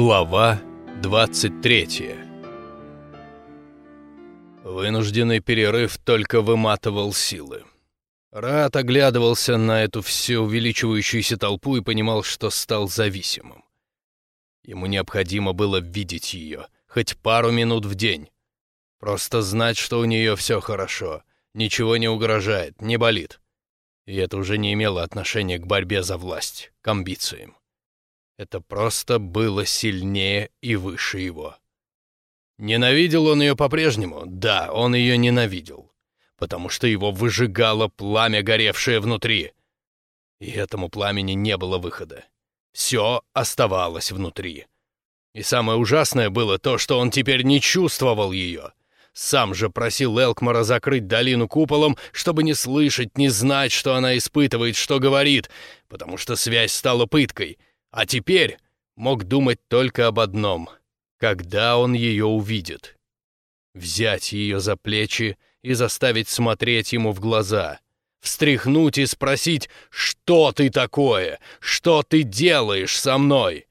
Глава 23 Вынужденный перерыв только выматывал силы. Рат оглядывался на эту все увеличивающуюся толпу и понимал, что стал зависимым. Ему необходимо было видеть ее, хоть пару минут в день. Просто знать, что у нее все хорошо, ничего не угрожает, не болит. И это уже не имело отношения к борьбе за власть, к амбициям. Это просто было сильнее и выше его. Ненавидел он ее по-прежнему? Да, он ее ненавидел. Потому что его выжигало пламя, горевшее внутри. И этому пламени не было выхода. Все оставалось внутри. И самое ужасное было то, что он теперь не чувствовал ее. Сам же просил Элкмара закрыть долину куполом, чтобы не слышать, не знать, что она испытывает, что говорит, потому что связь стала пыткой — а теперь мог думать только об одном — когда он ее увидит. Взять ее за плечи и заставить смотреть ему в глаза. Встряхнуть и спросить, что ты такое, что ты делаешь со мной?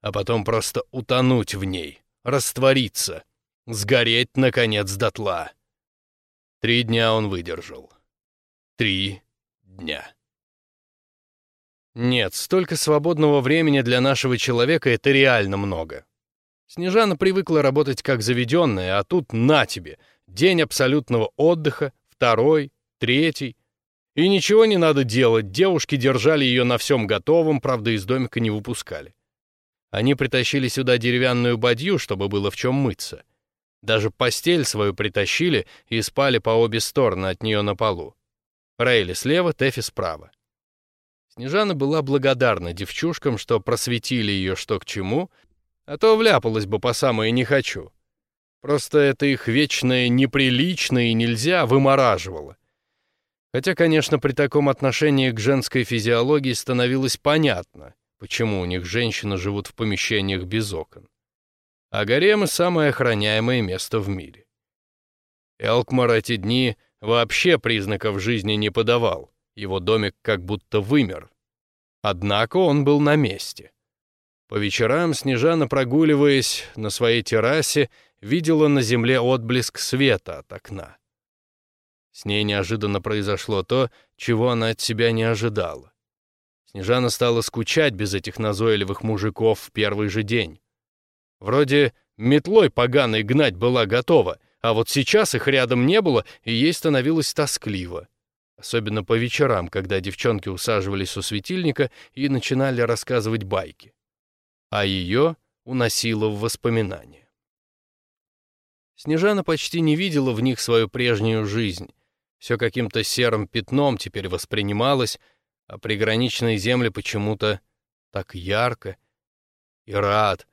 А потом просто утонуть в ней, раствориться, сгореть, наконец, дотла. Три дня он выдержал. Три дня. Нет, столько свободного времени для нашего человека — это реально много. Снежана привыкла работать как заведенная, а тут на тебе. День абсолютного отдыха, второй, третий. И ничего не надо делать, девушки держали ее на всем готовом, правда, из домика не выпускали. Они притащили сюда деревянную бадью, чтобы было в чем мыться. Даже постель свою притащили и спали по обе стороны от нее на полу. Рейли слева, Тэфи справа. Снежана была благодарна девчушкам, что просветили ее что к чему, а то вляпалась бы по самое «не хочу». Просто это их вечное неприлично и нельзя вымораживало. Хотя, конечно, при таком отношении к женской физиологии становилось понятно, почему у них женщины живут в помещениях без окон. А гаремы — самое охраняемое место в мире. Элкмар эти дни вообще признаков жизни не подавал. Его домик как будто вымер. Однако он был на месте. По вечерам Снежана, прогуливаясь на своей террасе, видела на земле отблеск света от окна. С ней неожиданно произошло то, чего она от себя не ожидала. Снежана стала скучать без этих назойливых мужиков в первый же день. Вроде метлой поганой гнать была готова, а вот сейчас их рядом не было, и ей становилось тоскливо особенно по вечерам, когда девчонки усаживались у светильника и начинали рассказывать байки. А ее уносило в воспоминания. Снежана почти не видела в них свою прежнюю жизнь. Все каким-то серым пятном теперь воспринималось, а приграничные земли почему-то так ярко. И рад.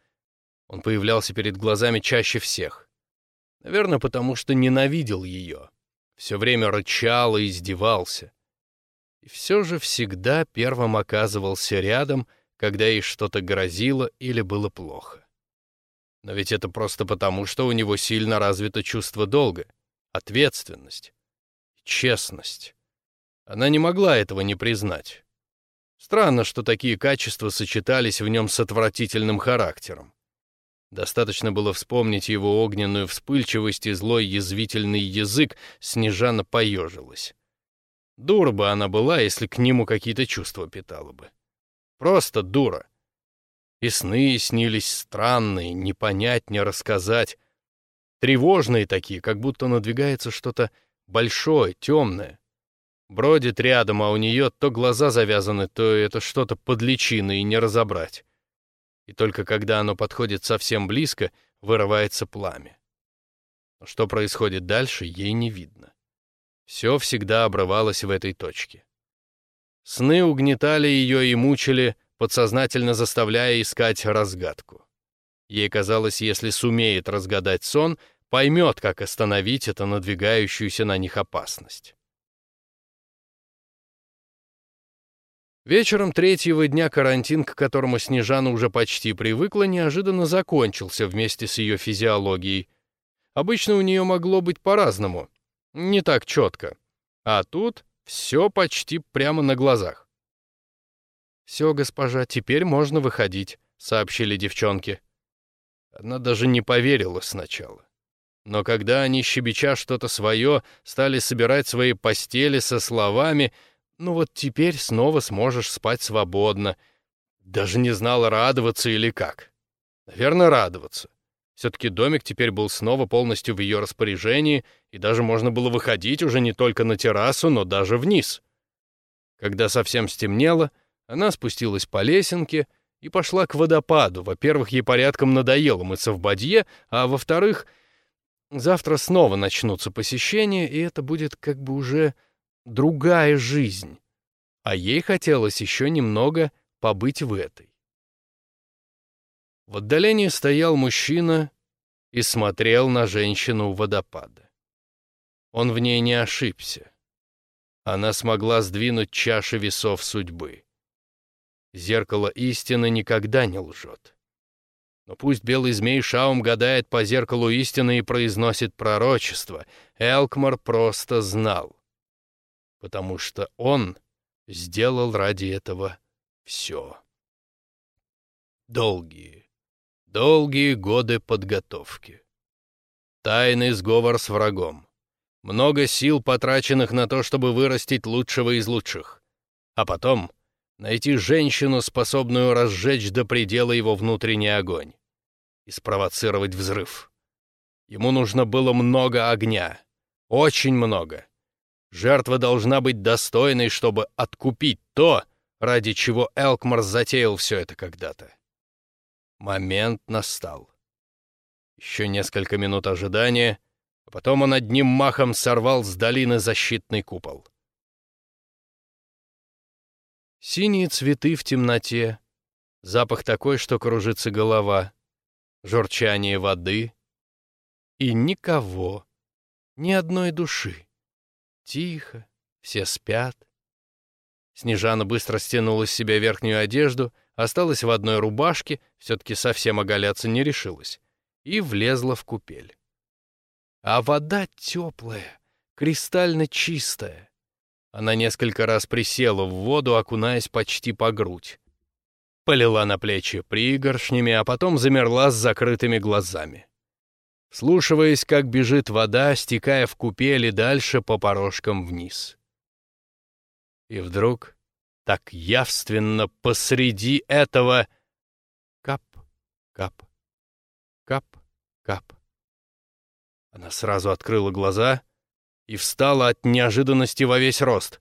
Он появлялся перед глазами чаще всех. Наверное, потому что ненавидел ее все время рычал и издевался. И все же всегда первым оказывался рядом, когда ей что-то грозило или было плохо. Но ведь это просто потому, что у него сильно развито чувство долга, ответственность, честность. Она не могла этого не признать. Странно, что такие качества сочетались в нем с отвратительным характером. Достаточно было вспомнить его огненную вспыльчивость и злой язвительный язык, Снежана поежилась. Дура бы она была, если к нему какие-то чувства питала бы. Просто дура. И сны снились странные, не не рассказать. Тревожные такие, как будто надвигается что-то большое, темное. Бродит рядом, а у нее то глаза завязаны, то это что-то под личиной, не разобрать и только когда оно подходит совсем близко, вырывается пламя. Но что происходит дальше, ей не видно. Все всегда обрывалось в этой точке. Сны угнетали ее и мучили, подсознательно заставляя искать разгадку. Ей казалось, если сумеет разгадать сон, поймет, как остановить эту надвигающуюся на них опасность. Вечером третьего дня карантин, к которому Снежана уже почти привыкла, неожиданно закончился вместе с ее физиологией. Обычно у нее могло быть по-разному, не так четко. А тут все почти прямо на глазах. «Все, госпожа, теперь можно выходить», — сообщили девчонки. Она даже не поверила сначала. Но когда они, щебеча что-то свое, стали собирать свои постели со словами «Ну вот теперь снова сможешь спать свободно», даже не знала, радоваться или как. Наверное, радоваться. Все-таки домик теперь был снова полностью в ее распоряжении, и даже можно было выходить уже не только на террасу, но даже вниз. Когда совсем стемнело, она спустилась по лесенке и пошла к водопаду. Во-первых, ей порядком надоело мыться в бадье, а во-вторых, завтра снова начнутся посещения, и это будет как бы уже другая жизнь. А ей хотелось еще немного побыть в этой. В отдалении стоял мужчина и смотрел на женщину у водопада. Он в ней не ошибся. Она смогла сдвинуть чаши весов судьбы. Зеркало истины никогда не лжет. Но пусть белый змей Шаум гадает по зеркалу истины и произносит пророчество, Элкмар просто знал. Потому что он сделал ради этого все. Долгие, Долгие годы подготовки. Тайный сговор с врагом. Много сил, потраченных на то, чтобы вырастить лучшего из лучших. А потом найти женщину, способную разжечь до предела его внутренний огонь. И спровоцировать взрыв. Ему нужно было много огня. Очень много. Жертва должна быть достойной, чтобы откупить то, ради чего Элкмар затеял все это когда-то. Момент настал. Еще несколько минут ожидания, а потом он одним махом сорвал с долины защитный купол. Синие цветы в темноте, запах такой, что кружится голова, журчание воды и никого, ни одной души. Тихо, все спят. Снежана быстро стянула с себя верхнюю одежду, осталась в одной рубашке, все-таки совсем оголяться не решилась, и влезла в купель. А вода теплая, кристально чистая. Она несколько раз присела в воду, окунаясь почти по грудь. Полила на плечи пригоршнями, а потом замерла с закрытыми глазами. Слушиваясь, как бежит вода, стекая в купель и дальше по порожкам вниз. И вдруг так явственно посреди этого кап, кап, кап, кап. Она сразу открыла глаза и встала от неожиданности во весь рост.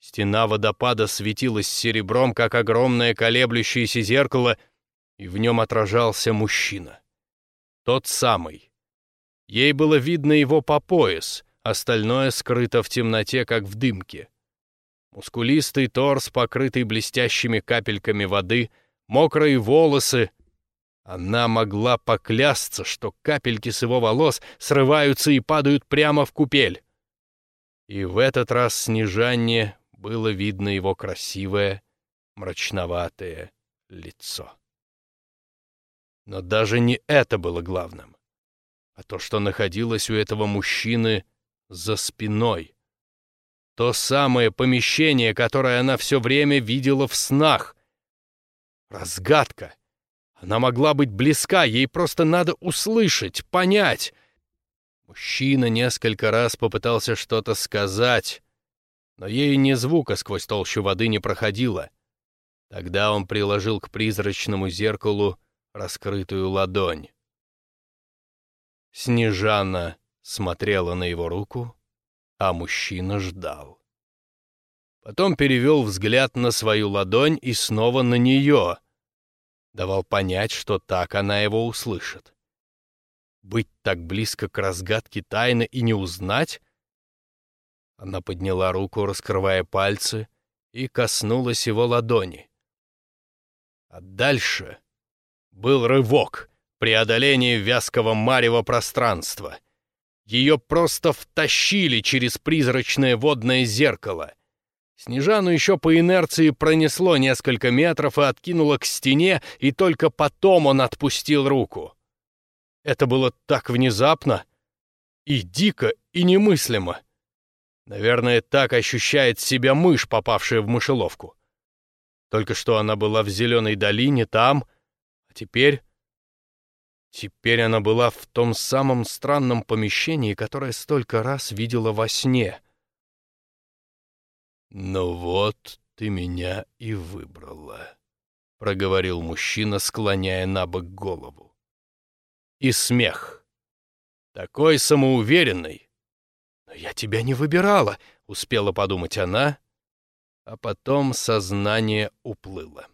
Стена водопада светилась серебром, как огромное колеблющееся зеркало, и в нем отражался мужчина. Тот самый. Ей было видно его по пояс, остальное скрыто в темноте, как в дымке. Мускулистый торс, покрытый блестящими капельками воды, мокрые волосы. Она могла поклясться, что капельки с его волос срываются и падают прямо в купель. И в этот раз снижание было видно его красивое, мрачноватое лицо. Но даже не это было главным, а то, что находилось у этого мужчины за спиной — то самое помещение, которое она все время видела в снах. Разгадка. Она могла быть близка, ей просто надо услышать, понять. Мужчина несколько раз попытался что-то сказать, но ей ни звука сквозь толщу воды не проходило. Тогда он приложил к призрачному зеркалу раскрытую ладонь. Снежана смотрела на его руку, а мужчина ждал. Потом перевел взгляд на свою ладонь и снова на нее. Давал понять, что так она его услышит. Быть так близко к разгадке тайны и не узнать? Она подняла руку, раскрывая пальцы, и коснулась его ладони. А дальше был рывок, преодоление вязкого марева пространства — ее просто втащили через призрачное водное зеркало. Снежану еще по инерции пронесло несколько метров и откинуло к стене, и только потом он отпустил руку. Это было так внезапно и дико, и немыслимо. Наверное, так ощущает себя мышь, попавшая в мышеловку. Только что она была в зеленой долине, там, а теперь Теперь она была в том самом странном помещении, которое столько раз видела во сне. «Ну вот ты меня и выбрала», — проговорил мужчина, склоняя на бок голову. И смех. Такой самоуверенный. «Но я тебя не выбирала», — успела подумать она, а потом сознание уплыло.